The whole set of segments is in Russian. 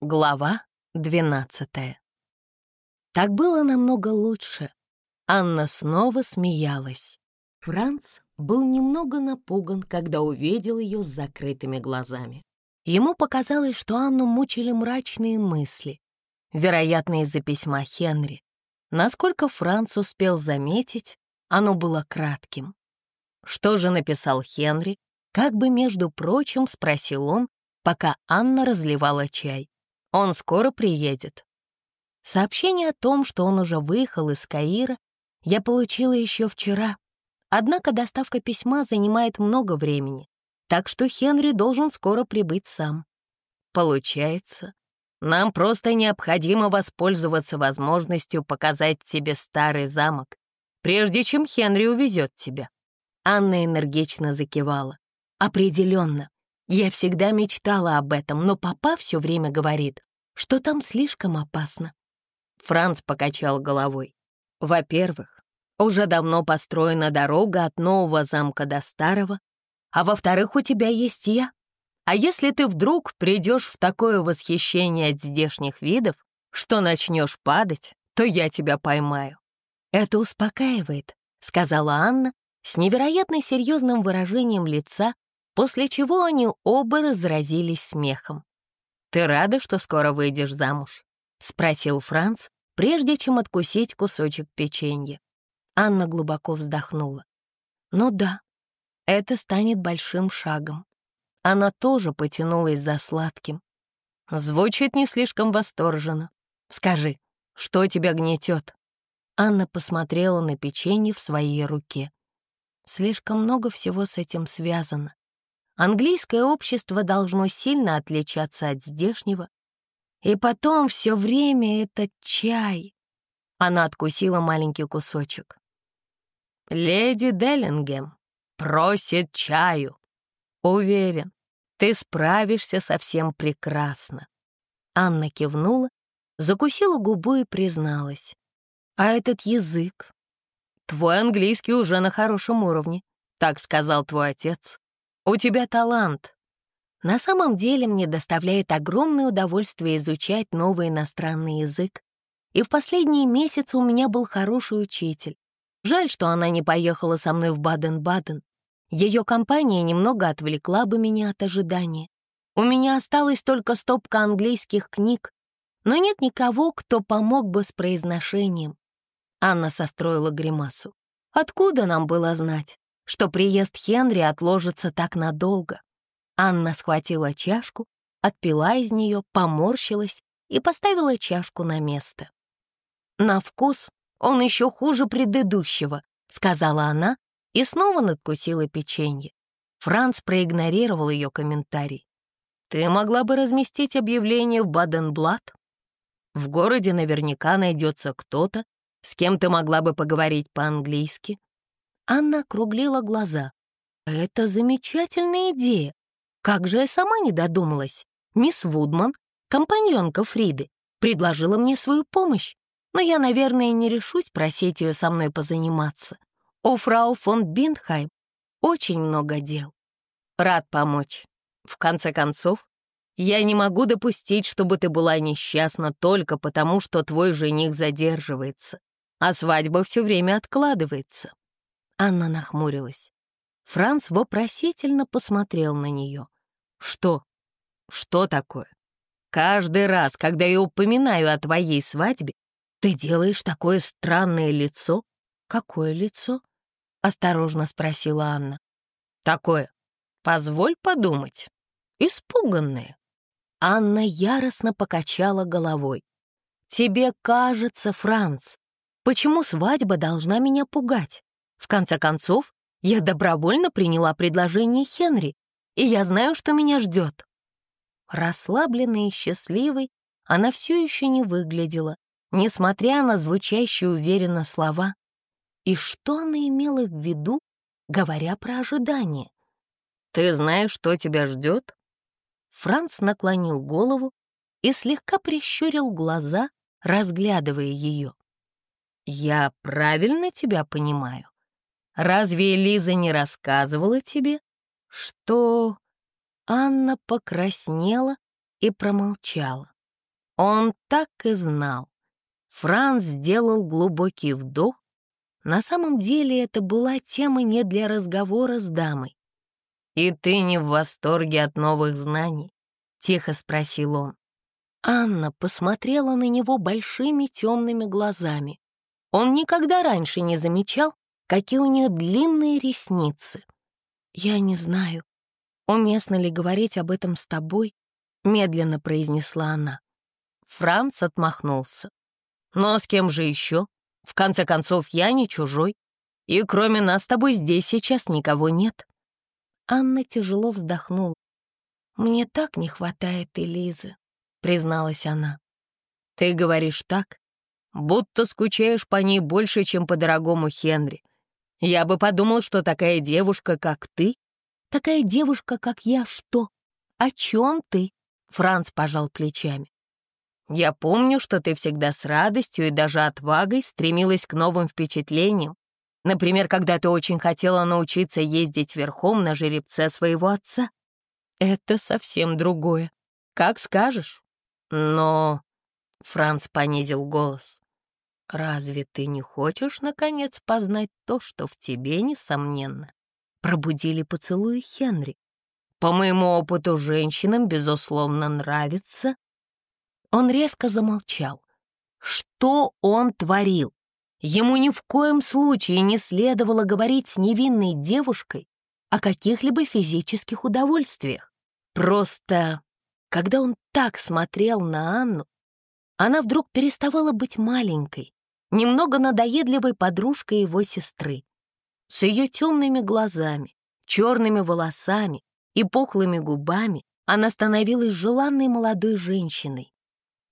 Глава двенадцатая. Так было намного лучше. Анна снова смеялась. Франц был немного напуган, когда увидел ее с закрытыми глазами. Ему показалось, что Анну мучили мрачные мысли, вероятно, из-за письма Хенри. Насколько Франц успел заметить, оно было кратким. Что же написал Хенри? Как бы, между прочим, спросил он, пока Анна разливала чай. Он скоро приедет. Сообщение о том, что он уже выехал из Каира, я получила еще вчера. Однако доставка письма занимает много времени, так что Хенри должен скоро прибыть сам. Получается, нам просто необходимо воспользоваться возможностью показать тебе старый замок, прежде чем Хенри увезет тебя. Анна энергично закивала. Определенно, я всегда мечтала об этом, но папа все время говорит, что там слишком опасно. Франц покачал головой. Во-первых, уже давно построена дорога от нового замка до старого, а во-вторых, у тебя есть я. А если ты вдруг придешь в такое восхищение от здешних видов, что начнешь падать, то я тебя поймаю. Это успокаивает, сказала Анна с невероятно серьезным выражением лица, после чего они оба разразились смехом. «Ты рада, что скоро выйдешь замуж?» — спросил Франц, прежде чем откусить кусочек печенья. Анна глубоко вздохнула. «Ну да, это станет большим шагом». Она тоже потянулась за сладким. Звучит не слишком восторженно. «Скажи, что тебя гнетет?» Анна посмотрела на печенье в своей руке. Слишком много всего с этим связано. Английское общество должно сильно отличаться от здешнего. И потом все время этот чай. Она откусила маленький кусочек. «Леди Деллингем просит чаю. Уверен, ты справишься совсем прекрасно». Анна кивнула, закусила губу и призналась. «А этот язык? Твой английский уже на хорошем уровне, так сказал твой отец. У тебя талант. На самом деле мне доставляет огромное удовольствие изучать новый иностранный язык. И в последние месяцы у меня был хороший учитель. Жаль, что она не поехала со мной в Баден-Баден. Ее компания немного отвлекла бы меня от ожидания. У меня осталась только стопка английских книг, но нет никого, кто помог бы с произношением. Анна состроила гримасу. Откуда нам было знать? Что приезд Хенри отложится так надолго. Анна схватила чашку, отпила из нее, поморщилась и поставила чашку на место. «На вкус он еще хуже предыдущего», — сказала она и снова надкусила печенье. Франц проигнорировал ее комментарий. «Ты могла бы разместить объявление в Баденблат? В городе наверняка найдется кто-то, с кем ты могла бы поговорить по-английски. Анна округлила глаза. «Это замечательная идея. Как же я сама не додумалась? Мисс Вудман, компаньонка Фриды, предложила мне свою помощь, но я, наверное, не решусь просить ее со мной позаниматься. У фрау фон Биндхайм очень много дел. Рад помочь. В конце концов, я не могу допустить, чтобы ты была несчастна только потому, что твой жених задерживается, а свадьба все время откладывается. Анна нахмурилась. Франц вопросительно посмотрел на нее. «Что? Что такое? Каждый раз, когда я упоминаю о твоей свадьбе, ты делаешь такое странное лицо?» «Какое лицо?» — осторожно спросила Анна. «Такое. Позволь подумать. Испуганное». Анна яростно покачала головой. «Тебе кажется, Франц, почему свадьба должна меня пугать? В конце концов, я добровольно приняла предложение Хенри, и я знаю, что меня ждет. Расслабленной и счастливой она все еще не выглядела, несмотря на звучащие уверенно слова. И что она имела в виду, говоря про ожидание? «Ты знаешь, что тебя ждет?» Франц наклонил голову и слегка прищурил глаза, разглядывая ее. «Я правильно тебя понимаю?» Разве Элиза не рассказывала тебе, что...» Анна покраснела и промолчала. Он так и знал. Франц сделал глубокий вдох. На самом деле это была тема не для разговора с дамой. «И ты не в восторге от новых знаний?» — тихо спросил он. Анна посмотрела на него большими темными глазами. Он никогда раньше не замечал, какие у нее длинные ресницы. «Я не знаю, уместно ли говорить об этом с тобой», — медленно произнесла она. Франц отмахнулся. «Но с кем же еще? В конце концов, я не чужой. И кроме нас с тобой здесь сейчас никого нет». Анна тяжело вздохнула. «Мне так не хватает Элизы», — призналась она. «Ты говоришь так, будто скучаешь по ней больше, чем по дорогому Хенри. Я бы подумал, что такая девушка, как ты, такая девушка, как я, что? О чем ты?» Франц пожал плечами. Я помню, что ты всегда с радостью и даже отвагой стремилась к новым впечатлениям. Например, когда ты очень хотела научиться ездить верхом на жеребце своего отца. Это совсем другое. Как скажешь. Но... Франц понизил голос. «Разве ты не хочешь, наконец, познать то, что в тебе, несомненно, пробудили поцелуи Хенри? По моему опыту, женщинам, безусловно, нравится, он резко замолчал. Что он творил? Ему ни в коем случае не следовало говорить с невинной девушкой о каких-либо физических удовольствиях. Просто, когда он так смотрел на Анну, она вдруг переставала быть маленькой, немного надоедливой подружкой его сестры. С ее темными глазами, черными волосами и пухлыми губами она становилась желанной молодой женщиной,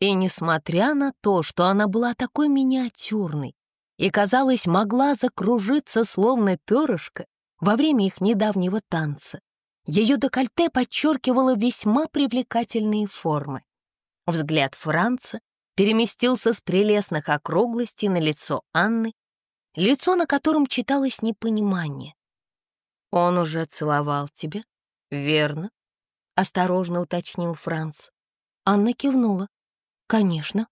и несмотря на то, что она была такой миниатюрной и, казалось, могла закружиться словно перышко во время их недавнего танца, ее декольте подчеркивало весьма привлекательные формы. Взгляд Франца переместился с прелестных округлостей на лицо Анны, лицо, на котором читалось непонимание. «Он уже целовал тебя, верно?» — осторожно уточнил Франц. Анна кивнула. «Конечно».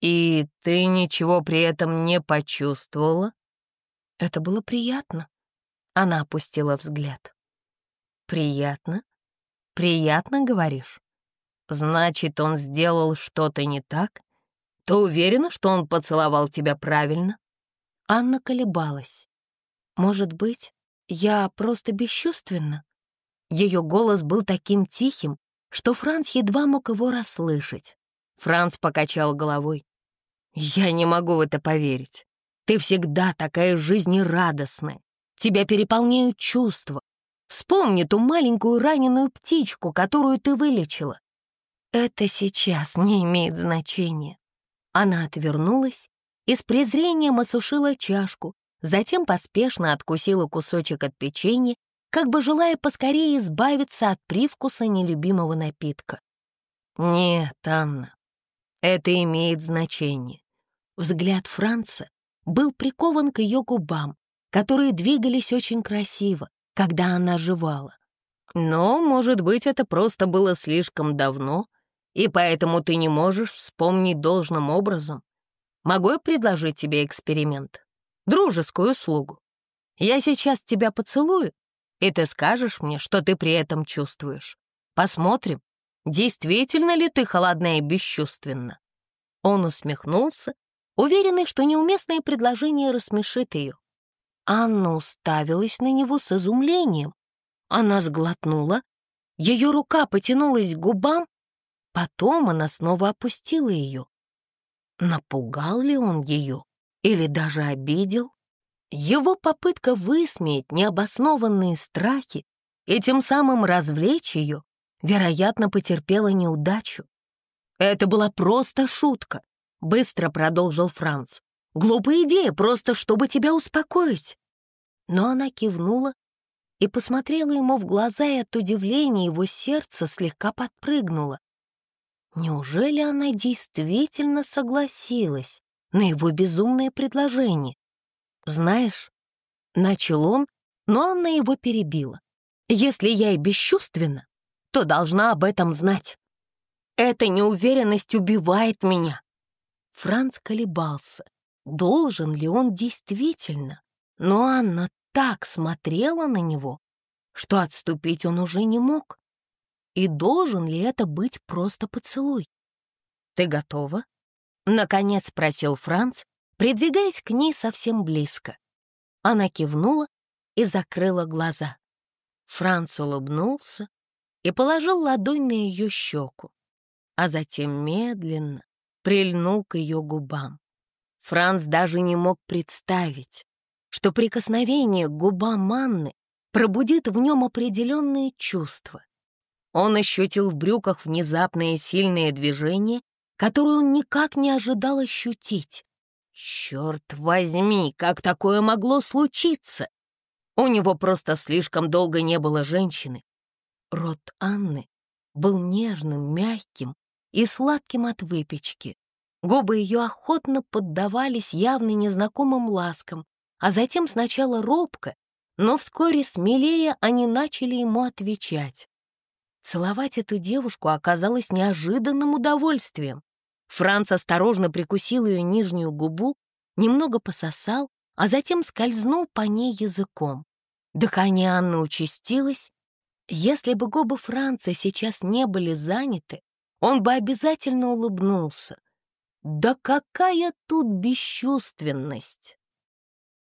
«И ты ничего при этом не почувствовала?» Это было приятно. Она опустила взгляд. «Приятно? Приятно, говоришь? Значит, он сделал что-то не так? Ты уверена, что он поцеловал тебя правильно?» Анна колебалась. «Может быть, я просто бесчувственна?» Ее голос был таким тихим, что Франц едва мог его расслышать. Франц покачал головой. «Я не могу в это поверить. Ты всегда такая жизнерадостная. Тебя переполняют чувства. Вспомни ту маленькую раненую птичку, которую ты вылечила. Это сейчас не имеет значения». Она отвернулась и с презрением осушила чашку, затем поспешно откусила кусочек от печенья, как бы желая поскорее избавиться от привкуса нелюбимого напитка. «Нет, Анна, это имеет значение. Взгляд Франца был прикован к ее губам, которые двигались очень красиво, когда она жевала. Но, может быть, это просто было слишком давно, и поэтому ты не можешь вспомнить должным образом. Могу я предложить тебе эксперимент? Дружескую услугу. Я сейчас тебя поцелую, и ты скажешь мне, что ты при этом чувствуешь. Посмотрим, Действительно ли ты холодна и бесчувственна?» Он усмехнулся, уверенный, что неуместное предложение рассмешит ее. Анна уставилась на него с изумлением. Она сглотнула, ее рука потянулась к губам, потом она снова опустила ее. Напугал ли он ее или даже обидел? Его попытка высмеять необоснованные страхи и тем самым развлечь ее вероятно, потерпела неудачу. Это была просто шутка, быстро продолжил Франц. Глупая идея, просто чтобы тебя успокоить. Но она кивнула и посмотрела ему в глаза, и от удивления его сердце слегка подпрыгнуло. Неужели она действительно согласилась на его безумное предложение? Знаешь, начал он, но Анна его перебила. Если я и бесчувственна, то должна об этом знать. Эта неуверенность убивает меня. Франц колебался, должен ли он действительно, но Анна так смотрела на него, что отступить он уже не мог. И должен ли это быть просто поцелуй? «Ты готова?» — наконец спросил Франц, придвигаясь к ней совсем близко. Она кивнула и закрыла глаза. Франц улыбнулся и положил ладонь на ее щеку, а затем медленно прильнул к ее губам. Франц даже не мог представить, что прикосновение к губам Манны пробудит в нем определенные чувства. Он ощутил в брюках внезапное сильное движение, которое он никак не ожидал ощутить. Черт возьми, как такое могло случиться? У него просто слишком долго не было женщины. Рот Анны был нежным, мягким и сладким от выпечки. Губы ее охотно поддавались явно незнакомым ласкам, а затем сначала робко, но вскоре смелее они начали ему отвечать. Целовать эту девушку оказалось неожиданным удовольствием. Франц осторожно прикусил ее нижнюю губу, немного пососал, а затем скользнул по ней языком. Дыхание Анны участилось. Если бы губы Франца сейчас не были заняты, он бы обязательно улыбнулся. Да какая тут бесчувственность!